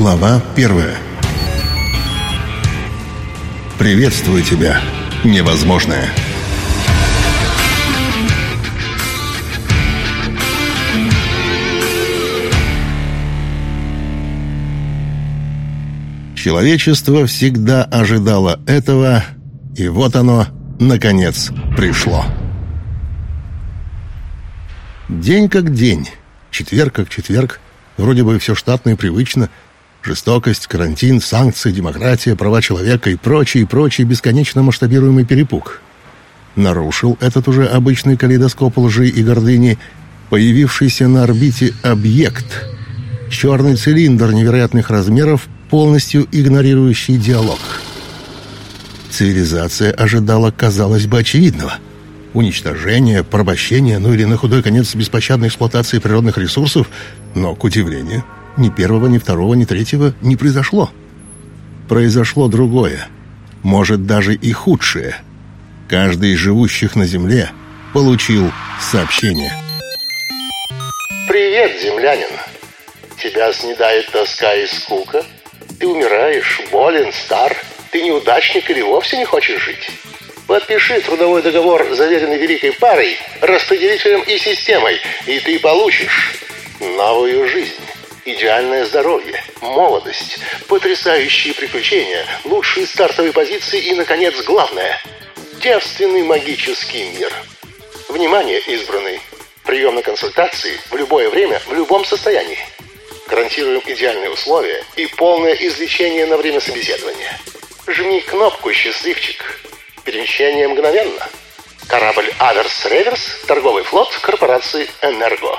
Глава первая Приветствую тебя, невозможное. Человечество всегда ожидало этого, и вот оно, наконец, пришло. День как день, четверг как четверг, вроде бы все штатно и привычно – Жестокость, карантин, санкции, демократия, права человека и прочий, прочий бесконечно масштабируемый перепуг. Нарушил этот уже обычный калейдоскоп лжи и гордыни появившийся на орбите объект. Черный цилиндр невероятных размеров, полностью игнорирующий диалог. Цивилизация ожидала, казалось бы, очевидного. Уничтожение, порабощение, ну или на худой конец беспощадной эксплуатации природных ресурсов, но, к удивлению, ни первого, ни второго, ни третьего не произошло. Произошло другое. Может, даже и худшее. Каждый из живущих на Земле получил сообщение. «Привет, землянин! Тебя снедает тоска и скука? Ты умираешь, болен, стар? Ты неудачник или вовсе не хочешь жить?» Подпиши трудовой договор, заверенный великой парой, распределителем и системой, и ты получишь новую жизнь идеальное здоровье, молодость, потрясающие приключения, лучшие стартовые позиции и, наконец, главное – девственный магический мир. Внимание, избранный! Прием на консультации в любое время, в любом состоянии. Гарантируем идеальные условия и полное излечение на время собеседования. Жми кнопку «Счастливчик». Перемещение мгновенно. Корабль «Аверс Реверс», торговый флот корпорации «Энерго».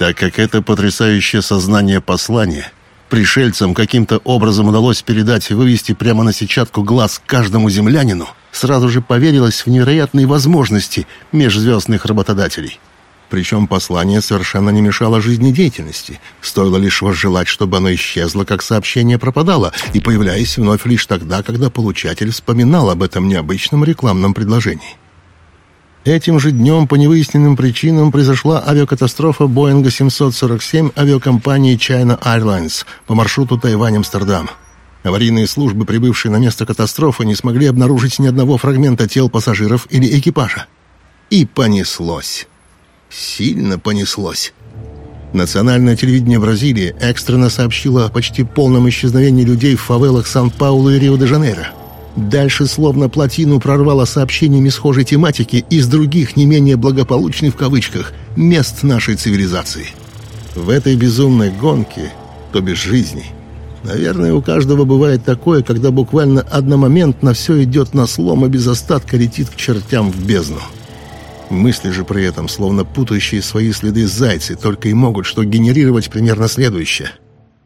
Так как это потрясающее сознание послания пришельцам каким-то образом удалось передать и вывести прямо на сетчатку глаз каждому землянину, сразу же поверилось в невероятные возможности межзвездных работодателей. Причем послание совершенно не мешало жизнедеятельности. Стоило лишь возжелать, чтобы оно исчезло, как сообщение пропадало, и появляясь вновь лишь тогда, когда получатель вспоминал об этом необычном рекламном предложении. Этим же днем по невыясненным причинам произошла авиакатастрофа Боинга 747 авиакомпании China Airlines по маршруту Тайвань-Амстердам. Аварийные службы, прибывшие на место катастрофы, не смогли обнаружить ни одного фрагмента тел пассажиров или экипажа. И понеслось. Сильно понеслось. Национальное телевидение Бразилии экстренно сообщило о почти полном исчезновении людей в фавелах Сан-Паулу и Рио-де-Жанейро. Дальше словно плотину прорвало сообщениями схожей тематики из других не менее благополучных в кавычках мест нашей цивилизации. В этой безумной гонке, то без жизни, наверное, у каждого бывает такое, когда буквально одномоментно все идет на слом и без остатка летит к чертям в бездну. Мысли же при этом, словно путающие свои следы зайцы, только и могут что генерировать примерно следующее.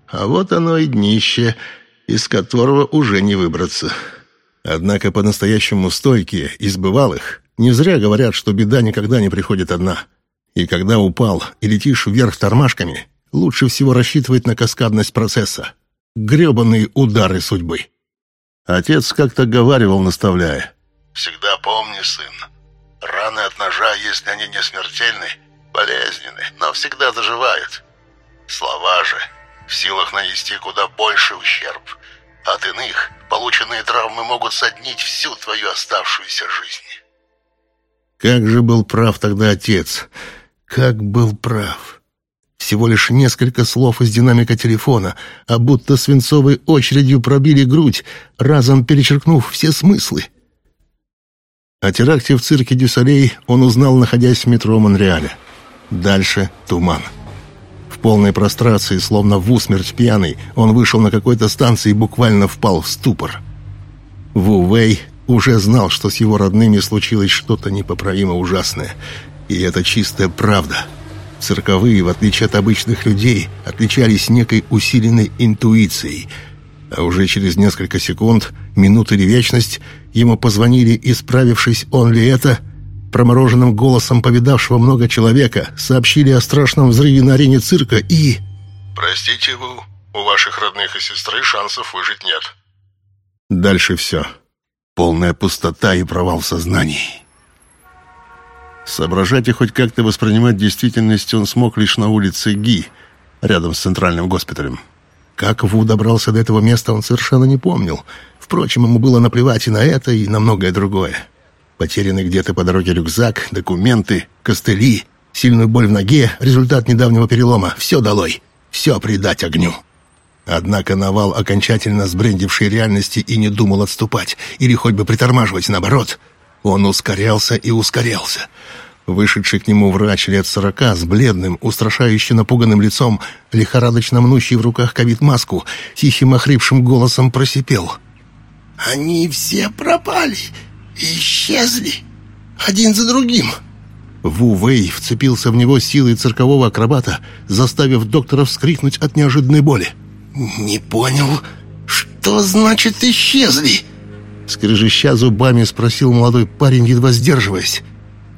А вот оно и днище, из которого уже не выбраться. Однако по-настоящему стойкие, из бывалых, не зря говорят, что беда никогда не приходит одна. И когда упал и летишь вверх тормашками, лучше всего рассчитывать на каскадность процесса. Гребаные удары судьбы. Отец как-то говаривал, наставляя. «Всегда помни, сын, раны от ножа, если они не смертельны, болезненны, но всегда заживают. Слова же в силах нанести куда больше ущерб. От иных полученные травмы могут соднить всю твою оставшуюся жизнь. Как же был прав тогда отец. Как был прав. Всего лишь несколько слов из динамика телефона, а будто свинцовой очередью пробили грудь, разом перечеркнув все смыслы. О теракте в цирке Дюсалей он узнал, находясь в метро Монреаля. Дальше туман полной прострации, словно в усмерть пьяный, он вышел на какой-то станции и буквально впал в ступор. Ву Вэй уже знал, что с его родными случилось что-то непоправимо ужасное. И это чистая правда. Цирковые, в отличие от обычных людей, отличались некой усиленной интуицией. А уже через несколько секунд, минут или вечность, ему позвонили, и справившись, он ли это – промороженным голосом повидавшего много человека, сообщили о страшном взрыве на арене цирка и... «Простите, вы, у ваших родных и сестры шансов выжить нет». Дальше все. Полная пустота и провал в сознании. Соображать и хоть как-то воспринимать действительность он смог лишь на улице Ги, рядом с центральным госпиталем. Как Ву добрался до этого места, он совершенно не помнил. Впрочем, ему было наплевать и на это, и на многое другое. Потерянный где-то по дороге рюкзак, документы, костыли, сильную боль в ноге, результат недавнего перелома. Все долой. Все предать огню. Однако Навал, окончательно сбрендивший реальности, и не думал отступать, или хоть бы притормаживать, наоборот. Он ускорялся и ускорялся. Вышедший к нему врач лет сорока с бледным, устрашающе напуганным лицом, лихорадочно мнущий в руках ковид-маску, тихим охрипшим голосом просипел. «Они все пропали, исчезли, один за другим». Ву Вэй вцепился в него силой циркового акробата, заставив доктора вскрикнуть от неожиданной боли. «Не понял, что значит исчезли?» Скрежеща зубами спросил молодой парень, едва сдерживаясь.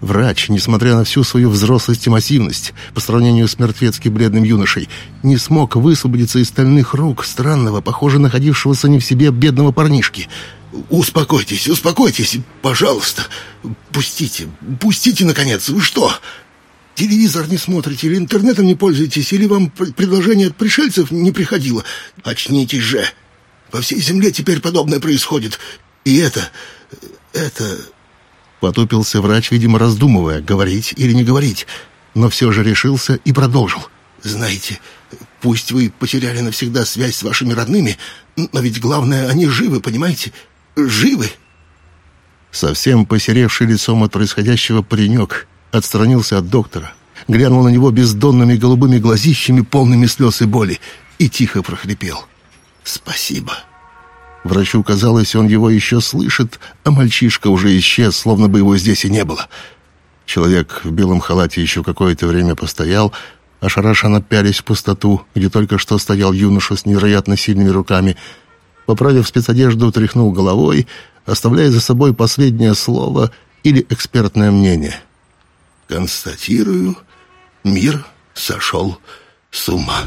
Врач, несмотря на всю свою взрослость и массивность, по сравнению с мертвецки бледным юношей, не смог высвободиться из стальных рук странного, похоже находившегося не в себе бедного парнишки. «Успокойтесь, успокойтесь, пожалуйста. Пустите, пустите, наконец. Вы что, телевизор не смотрите или интернетом не пользуетесь, или вам предложение от пришельцев не приходило? Очнитесь же. По всей земле теперь подобное происходит. И это... это...» Потупился врач, видимо, раздумывая, говорить или не говорить, но все же решился и продолжил. «Знаете, пусть вы потеряли навсегда связь с вашими родными, но ведь главное, они живы, понимаете? Живы!» Совсем посеревший лицом от происходящего паренек отстранился от доктора, глянул на него бездонными голубыми глазищами, полными слез и боли, и тихо прохрипел. «Спасибо!» Врачу казалось, он его еще слышит, а мальчишка уже исчез, словно бы его здесь и не было. Человек в белом халате еще какое-то время постоял, ошарашенно пялись в пустоту, где только что стоял юноша с невероятно сильными руками. Поправив спецодежду, тряхнул головой, оставляя за собой последнее слово или экспертное мнение. «Констатирую, мир сошел с ума».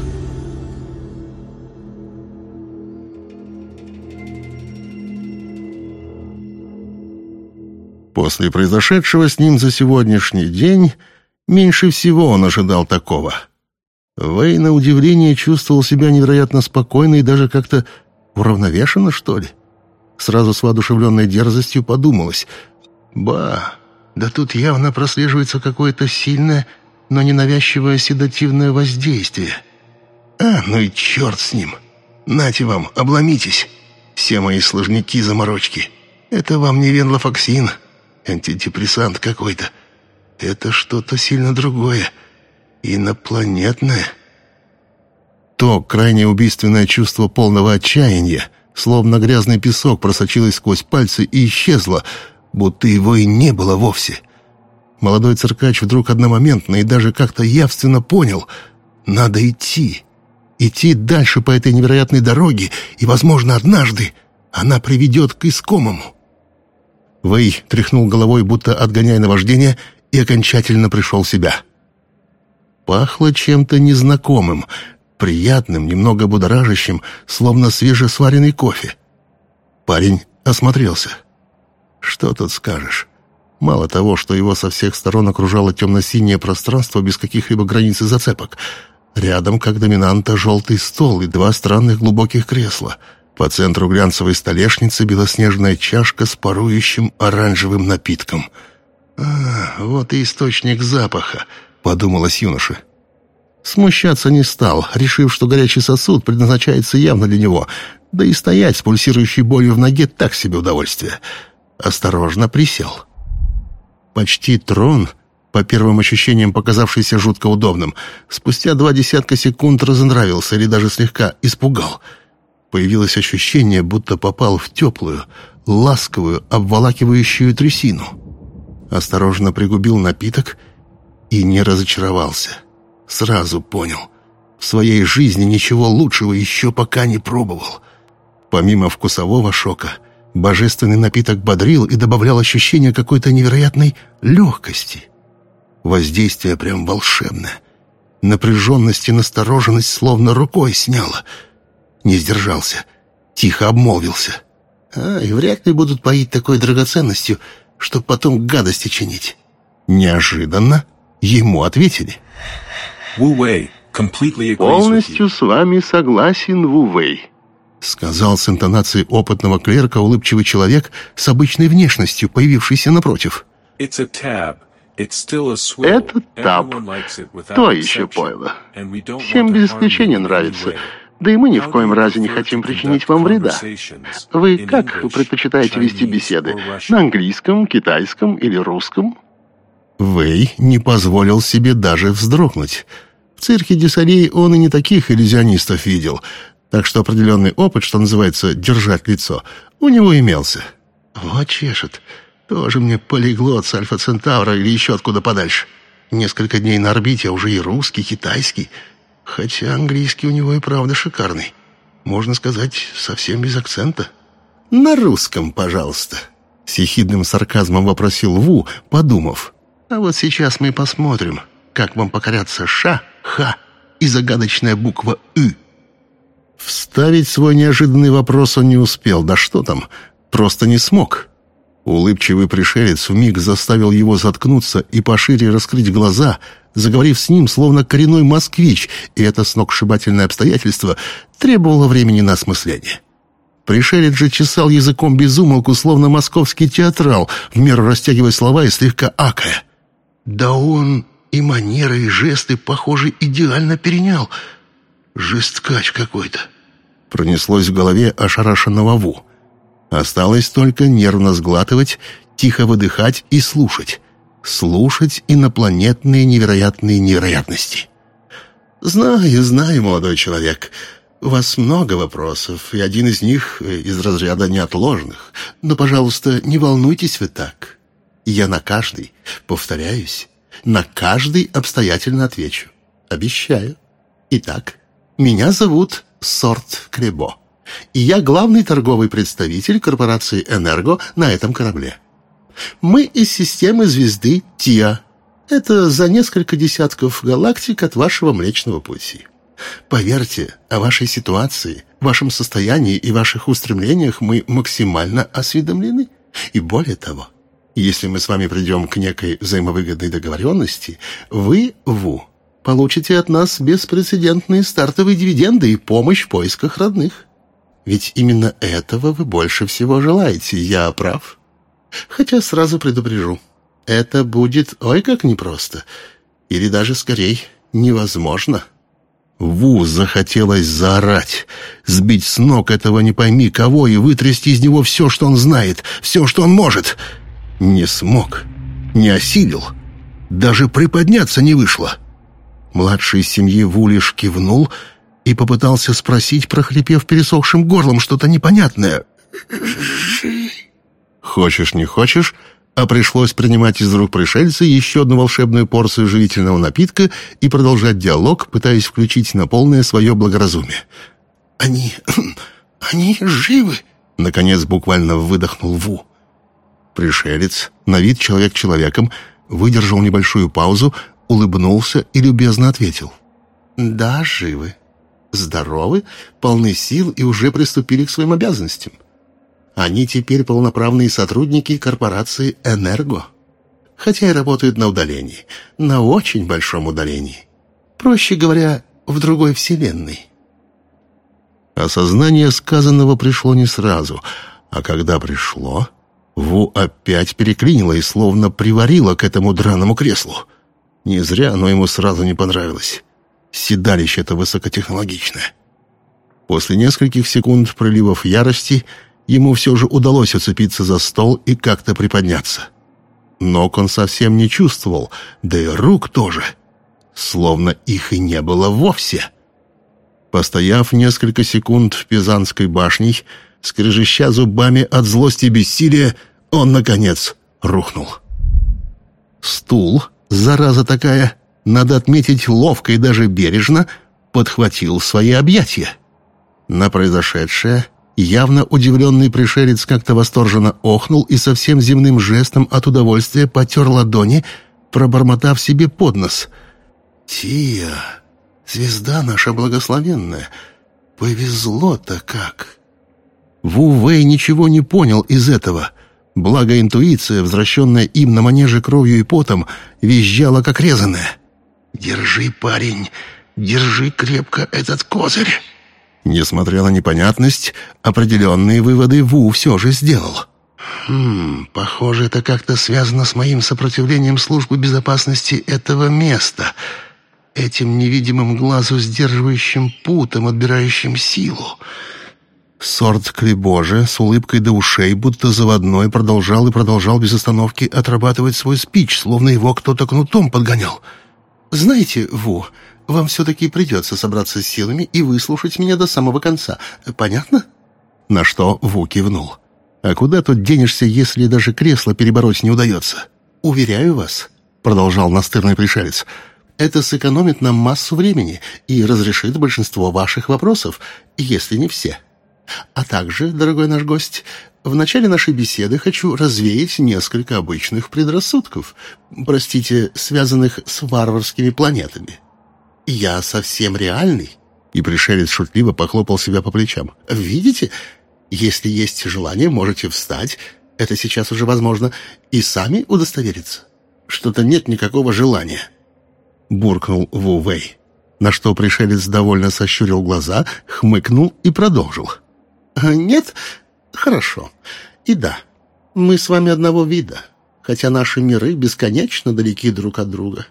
После произошедшего с ним за сегодняшний день меньше всего он ожидал такого. Вэй, на удивление, чувствовал себя невероятно спокойно и даже как-то уравновешенно, что ли. Сразу с воодушевленной дерзостью подумалось. «Ба, да тут явно прослеживается какое-то сильное, но ненавязчивое седативное воздействие. А, ну и черт с ним! Нате вам, обломитесь! Все мои сложники-заморочки! Это вам не венлофоксин!» антидепрессант какой-то. Это что-то сильно другое. Инопланетное. То крайне убийственное чувство полного отчаяния, словно грязный песок просочилось сквозь пальцы и исчезло, будто его и не было вовсе. Молодой циркач вдруг одномоментно и даже как-то явственно понял — надо идти. Идти дальше по этой невероятной дороге, и, возможно, однажды она приведет к искомому. Вэй тряхнул головой, будто отгоняя наваждение, и окончательно пришел в себя. Пахло чем-то незнакомым, приятным, немного будоражащим, словно свежесваренный кофе. Парень осмотрелся. Что тут скажешь? Мало того, что его со всех сторон окружало темно-синее пространство без каких-либо границ и зацепок. Рядом, как доминанта, желтый стол и два странных глубоких кресла — по центру глянцевой столешницы белоснежная чашка с парующим оранжевым напитком. «А, вот и источник запаха», — подумалось юноше. Смущаться не стал, решив, что горячий сосуд предназначается явно для него, да и стоять с пульсирующей болью в ноге так себе удовольствие. Осторожно присел. Почти трон, по первым ощущениям показавшийся жутко удобным, спустя два десятка секунд разонравился или даже слегка испугал — Появилось ощущение, будто попал в теплую, ласковую, обволакивающую трясину. Осторожно пригубил напиток и не разочаровался. Сразу понял. В своей жизни ничего лучшего еще пока не пробовал. Помимо вкусового шока, божественный напиток бодрил и добавлял ощущение какой-то невероятной легкости. Воздействие прям волшебное. Напряженность и настороженность словно рукой сняло — не сдержался. Тихо обмолвился. А, и вряд ли будут поить такой драгоценностью, чтоб потом гадости чинить. Неожиданно ему ответили. «Полностью с вами согласен, Ву Вэй», — сказал с интонацией опытного клерка улыбчивый человек с обычной внешностью, появившийся напротив. «Это таб. То еще пойло. Всем без исключения нравится. Да и мы ни в коем разе не хотим причинить вам вреда. Вы как предпочитаете вести беседы? На английском, китайском или русском?» Вэй не позволил себе даже вздрогнуть. В цирке Дюсалей он и не таких иллюзионистов видел, так что определенный опыт, что называется, держать лицо, у него имелся. «Вот чешет. Тоже мне полиглот с Альфа-Центавра или еще откуда подальше. Несколько дней на орбите, а уже и русский, китайский. Хотя английский у него и правда шикарный. Можно сказать, совсем без акцента». «На русском, пожалуйста», — с ехидным сарказмом вопросил Ву, подумав. «А вот сейчас мы посмотрим, как вам покорятся «ша», «ха» и загадочная буква «ы». Вставить свой неожиданный вопрос он не успел. Да что там, просто не смог. Улыбчивый пришелец вмиг заставил его заткнуться и пошире раскрыть глаза, заговорив с ним, словно коренной москвич, и это сногсшибательное обстоятельство требовало времени на осмысление. Пришелец же чесал языком безумолку, словно московский театрал, в меру растягивая слова и слегка акая. «Да он и манеры, и жесты, похоже, идеально перенял», Жесткач какой-то. Пронеслось в голове ошарашенного Ву. Осталось только нервно сглатывать, тихо выдыхать и слушать. Слушать инопланетные невероятные невероятности. «Знаю, знаю, молодой человек. У вас много вопросов, и один из них из разряда неотложных. Но, пожалуйста, не волнуйтесь вы так. Я на каждый, повторяюсь, на каждый обстоятельно отвечу. Обещаю. Итак, меня зовут Сорт Кребо, и я главный торговый представитель корпорации «Энерго» на этом корабле. Мы из системы звезды Тиа. Это за несколько десятков галактик от вашего Млечного Пути. Поверьте, о вашей ситуации, вашем состоянии и ваших устремлениях мы максимально осведомлены. И более того, если мы с вами придем к некой взаимовыгодной договоренности, вы, ВУ, получите от нас беспрецедентные стартовые дивиденды и помощь в поисках родных. Ведь именно этого вы больше всего желаете, я прав? Хотя сразу предупрежу, это будет ой как непросто, или даже скорее невозможно». Ву захотелось заорать, сбить с ног этого не пойми кого и вытрясти из него все, что он знает, все, что он может. Не смог, не осилил, даже приподняться не вышло. Младший из семьи Вулиш кивнул и попытался спросить, прохрипев пересохшим горлом, что-то непонятное. «Хочешь, не хочешь?» а пришлось принимать из рук пришельца еще одну волшебную порцию живительного напитка и продолжать диалог, пытаясь включить на полное свое благоразумие. «Они... они живы?» — наконец буквально выдохнул Ву. Пришелец, на вид человек человеком, выдержал небольшую паузу, улыбнулся и любезно ответил. «Да, живы. Здоровы, полны сил и уже приступили к своим обязанностям. Они теперь полноправные сотрудники корпорации «Энерго». Хотя и работают на удалении, на очень большом удалении. Проще говоря, в другой вселенной». Осознание сказанного пришло не сразу, а когда пришло, Ву опять переклинило и словно приварило к этому драному креслу — не зря оно ему сразу не понравилось. Седалище-то высокотехнологичное. После нескольких секунд проливов ярости ему все же удалось уцепиться за стол и как-то приподняться. Ног он совсем не чувствовал, да и рук тоже. Словно их и не было вовсе. Постояв несколько секунд в Пизанской башне, скрежеща зубами от злости и бессилия, он, наконец, рухнул. Стул зараза такая, надо отметить, ловко и даже бережно подхватил свои объятия. На произошедшее явно удивленный пришелец как-то восторженно охнул и совсем земным жестом от удовольствия потер ладони, пробормотав себе под нос. «Тия, звезда наша благословенная, повезло-то как!» Ву Вэй ничего не понял из этого — Благо интуиция, возвращенная им на манеже кровью и потом, визжала как резаная. «Держи, парень, Держи крепко этот козырь». Несмотря на непонятность, определенные выводы Ву все же сделал. «Хм, похоже, это как-то связано с моим сопротивлением службы безопасности этого места, этим невидимым глазу сдерживающим путом, отбирающим силу». Сорт Клебоже с улыбкой до ушей, будто заводной, продолжал и продолжал без остановки отрабатывать свой спич, словно его кто-то кнутом подгонял. «Знаете, Ву, вам все-таки придется собраться с силами и выслушать меня до самого конца. Понятно?» На что Ву кивнул. «А куда тут денешься, если даже кресло перебороть не удается?» «Уверяю вас», — продолжал настырный пришелец, «это сэкономит нам массу времени и разрешит большинство ваших вопросов, если не все». А также, дорогой наш гость, в начале нашей беседы хочу развеять несколько обычных предрассудков, простите, связанных с варварскими планетами. Я совсем реальный. И пришелец шутливо похлопал себя по плечам. Видите? Если есть желание, можете встать, это сейчас уже возможно, и сами удостовериться. Что-то нет никакого желания. Буркнул Ву Вэй. На что пришелец довольно сощурил глаза, хмыкнул и продолжил. — «Нет? Хорошо. И да, мы с вами одного вида, хотя наши миры бесконечно далеки друг от друга».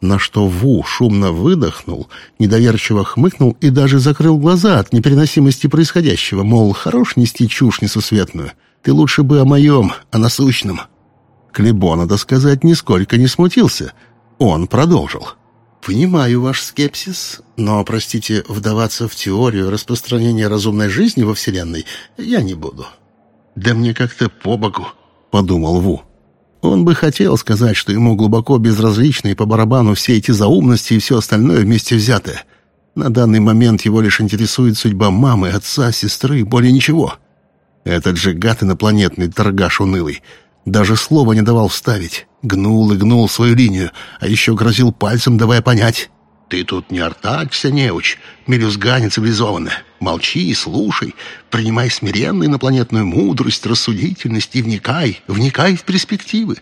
На что Ву шумно выдохнул, недоверчиво хмыкнул и даже закрыл глаза от непереносимости происходящего, мол, хорош нести чушь несусветную. Ты лучше бы о моем, о насущном. Клебо, надо сказать, нисколько не смутился. Он продолжил. — «Понимаю ваш скепсис, но, простите, вдаваться в теорию распространения разумной жизни во Вселенной я не буду». «Да мне как-то по боку», — подумал Ву. Он бы хотел сказать, что ему глубоко безразличны и по барабану все эти заумности и все остальное вместе взятое. На данный момент его лишь интересует судьба мамы, отца, сестры, более ничего. Этот же гад инопланетный торгаш унылый даже слова не давал вставить. Гнул и гнул свою линию, а еще грозил пальцем, давая понять. «Ты тут не артачься, неуч, мелюзга цивилизованная. Молчи и слушай, принимай смиренно инопланетную мудрость, рассудительность и вникай, вникай в перспективы».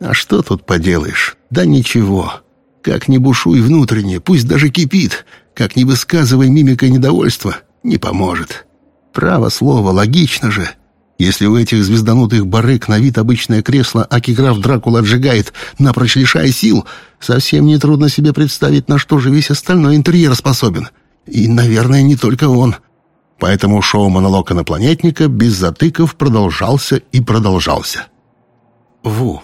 А что тут поделаешь? Да ничего. Как ни бушуй внутренне, пусть даже кипит, как ни высказывай мимикой недовольства, не поможет. Право слово, логично же. Если у этих звезданутых барык на вид обычное кресло Акиграф Дракула отжигает, напрочь лишая сил, совсем нетрудно себе представить, на что же весь остальной интерьер способен. И, наверное, не только он. Поэтому шоу-монолог инопланетника без затыков продолжался и продолжался. «Ву,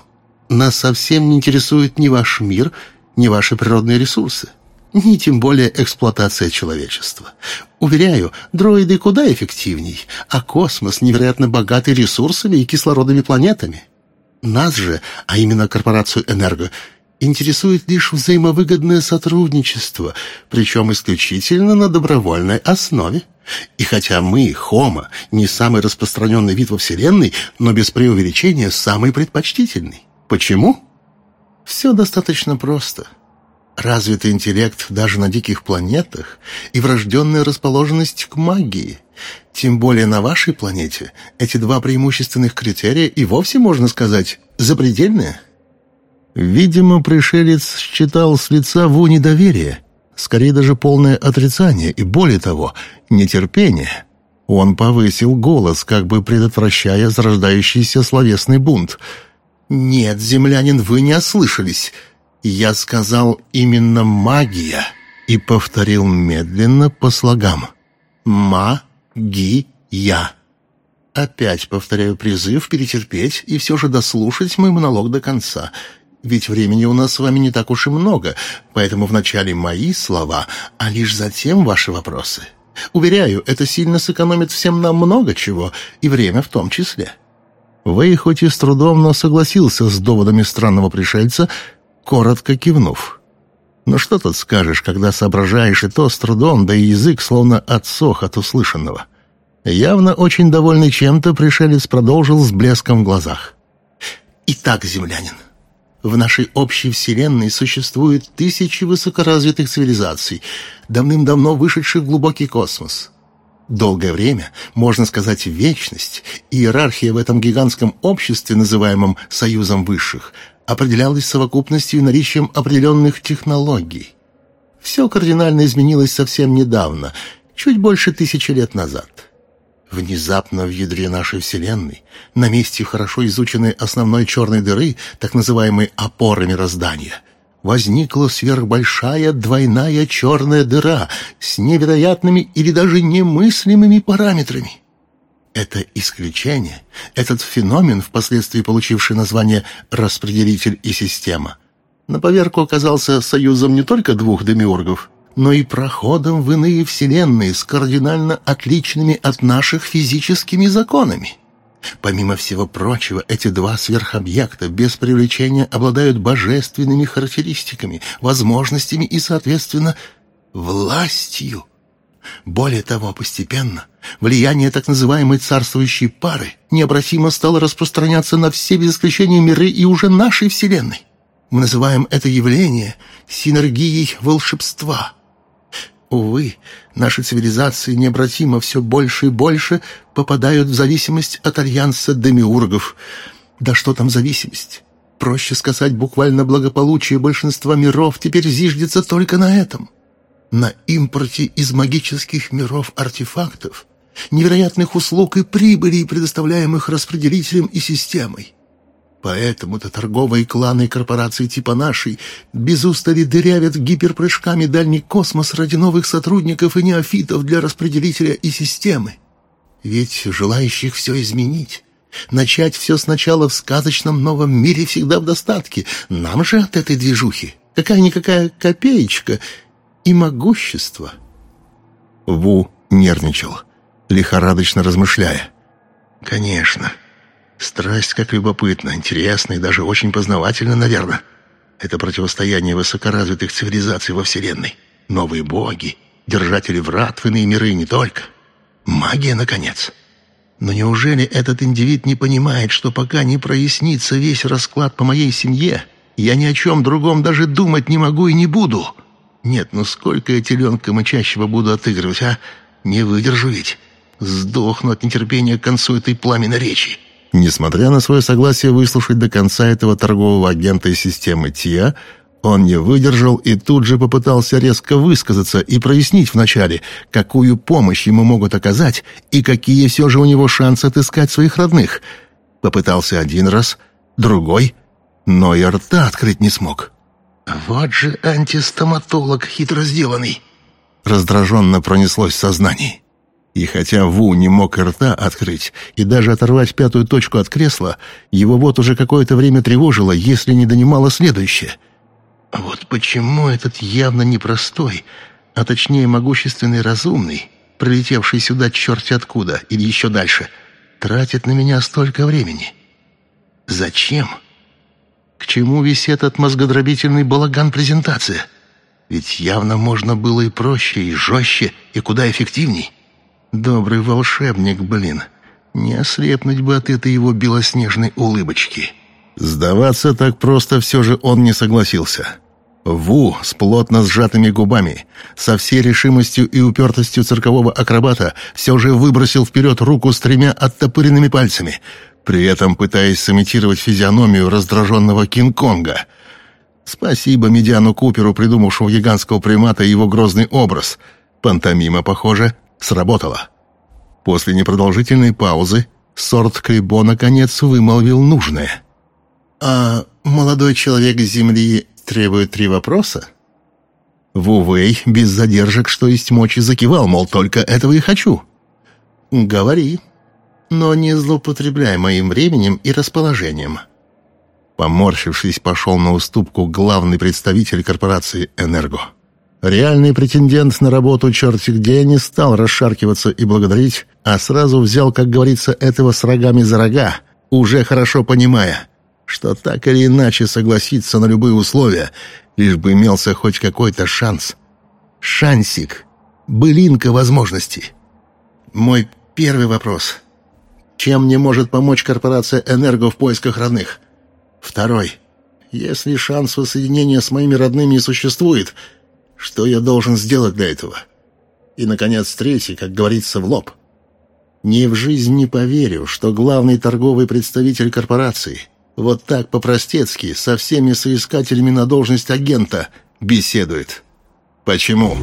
нас совсем не интересует ни ваш мир, ни ваши природные ресурсы ни тем более эксплуатация человечества. Уверяю, дроиды куда эффективней, а космос невероятно богатый ресурсами и кислородными планетами. Нас же, а именно корпорацию «Энерго», интересует лишь взаимовыгодное сотрудничество, причем исключительно на добровольной основе. И хотя мы, Хома, не самый распространенный вид во Вселенной, но без преувеличения самый предпочтительный. Почему? Все достаточно просто – развитый интеллект даже на диких планетах и врожденная расположенность к магии. Тем более на вашей планете эти два преимущественных критерия и вовсе, можно сказать, запредельные. Видимо, пришелец считал с лица Ву недоверие, скорее даже полное отрицание и, более того, нетерпение. Он повысил голос, как бы предотвращая зарождающийся словесный бунт. «Нет, землянин, вы не ослышались. Я сказал именно магия и повторил медленно по слогам. Ма-ги-я. Опять повторяю призыв перетерпеть и все же дослушать мой монолог до конца. Ведь времени у нас с вами не так уж и много, поэтому вначале мои слова, а лишь затем ваши вопросы. Уверяю, это сильно сэкономит всем нам много чего, и время в том числе. Вэй хоть и с трудом, но согласился с доводами странного пришельца коротко кивнув. «Ну что тут скажешь, когда соображаешь и то с трудом, да и язык словно отсох от услышанного». Явно очень довольный чем-то, пришелец продолжил с блеском в глазах. «Итак, землянин, в нашей общей вселенной существует тысячи высокоразвитых цивилизаций, давным-давно вышедших в глубокий космос. Долгое время, можно сказать, вечность, иерархия в этом гигантском обществе, называемом «союзом высших», определялось совокупностью и наличием определенных технологий. Все кардинально изменилось совсем недавно, чуть больше тысячи лет назад. Внезапно в ядре нашей Вселенной, на месте хорошо изученной основной черной дыры, так называемой опоры мироздания, возникла сверхбольшая двойная черная дыра с невероятными или даже немыслимыми параметрами. Это исключение, этот феномен, впоследствии получивший название «распределитель и система», на поверку оказался союзом не только двух демиургов, но и проходом в иные вселенные с кардинально отличными от наших физическими законами. Помимо всего прочего, эти два сверхобъекта без привлечения обладают божественными характеристиками, возможностями и, соответственно, властью. Более того, постепенно влияние так называемой царствующей пары необратимо стало распространяться на все без исключения миры и уже нашей Вселенной. Мы называем это явление синергией волшебства. Увы, наши цивилизации необратимо все больше и больше попадают в зависимость от альянса демиургов. Да что там зависимость? Проще сказать, буквально благополучие большинства миров теперь зиждется только на этом. На импорте из магических миров артефактов, невероятных услуг и прибыли, предоставляемых распределителем и системой. Поэтому-то торговые кланы и корпорации типа нашей без устали дырявят гиперпрыжками дальний космос ради новых сотрудников и неофитов для распределителя и системы. Ведь желающих все изменить, начать все сначала в сказочном новом мире всегда в достатке. Нам же от этой движухи какая-никакая копеечка и могущество. Ву нервничал, лихорадочно размышляя. «Конечно». Страсть как любопытно, интересно и даже очень познавательно, наверное. Это противостояние высокоразвитых цивилизаций во Вселенной. Новые боги, держатели врат в иные миры не только. Магия, наконец. Но неужели этот индивид не понимает, что пока не прояснится весь расклад по моей семье, я ни о чем другом даже думать не могу и не буду? Нет, ну сколько я теленка мычащего буду отыгрывать, а? Не выдержу ведь. Сдохну от нетерпения к концу этой пламенной речи. Несмотря на свое согласие выслушать до конца этого торгового агента из системы ТИА, он не выдержал и тут же попытался резко высказаться и прояснить вначале, какую помощь ему могут оказать и какие все же у него шансы отыскать своих родных. Попытался один раз, другой, но и рта открыть не смог. «Вот же антистоматолог хитро сделанный!» Раздраженно пронеслось в сознании. И хотя Ву не мог рта открыть и даже оторвать пятую точку от кресла, его вот уже какое-то время тревожило, если не донимало следующее. Вот почему этот явно непростой, а точнее могущественный разумный, прилетевший сюда черти откуда или еще дальше, тратит на меня столько времени? Зачем? К чему весь этот мозгодробительный балаган-презентация? Ведь явно можно было и проще, и жестче, и куда эффективней. Добрый волшебник, блин. Не ослепнуть бы от этой его белоснежной улыбочки. Сдаваться так просто все же он не согласился. Ву с плотно сжатыми губами, со всей решимостью и упертостью циркового акробата, все же выбросил вперед руку с тремя оттопыренными пальцами, при этом пытаясь сымитировать физиономию раздраженного Кинг-Конга. Спасибо Медиану Куперу, придумавшему гигантского примата и его грозный образ. Пантомима, похоже, Сработало. После непродолжительной паузы сорт Крибо наконец вымолвил нужное. «А молодой человек с Земли требует три вопроса?» Вувей без задержек, что есть мочи, закивал, мол, только этого и хочу. «Говори, но не злоупотребляй моим временем и расположением». Поморщившись, пошел на уступку главный представитель корпорации «Энерго». Реальный претендент на работу черти где не стал расшаркиваться и благодарить, а сразу взял, как говорится, этого с рогами за рога, уже хорошо понимая, что так или иначе согласиться на любые условия, лишь бы имелся хоть какой-то шанс. Шансик. Былинка возможностей. Мой первый вопрос. Чем мне может помочь корпорация «Энерго» в поисках родных? Второй. Если шанс воссоединения с моими родными и существует — что я должен сделать для этого? И, наконец, третий, как говорится, в лоб. Ни в жизнь не поверю, что главный торговый представитель корпорации вот так по-простецки со всеми соискателями на должность агента беседует. Почему?